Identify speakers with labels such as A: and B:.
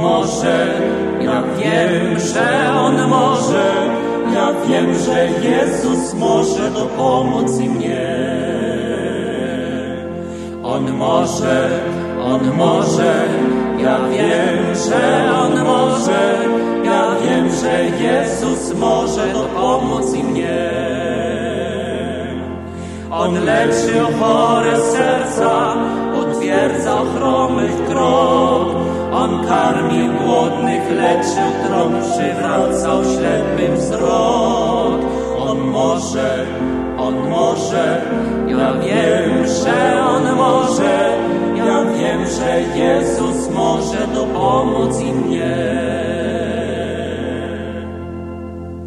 A: może, ja wiem, że On może, ja wiem, że Jezus może dopomóc i mnie. On może, On może, ja wiem, że On może, ja wiem, że Jezus może dopomóc i mnie. On leczy chore serca, chromych krok. On karmił głodnych, leczył tron, przywracał ślepym wzrok. On może, On może, ja wiem, że On może, ja wiem, że Jezus może dopomóc i mnie.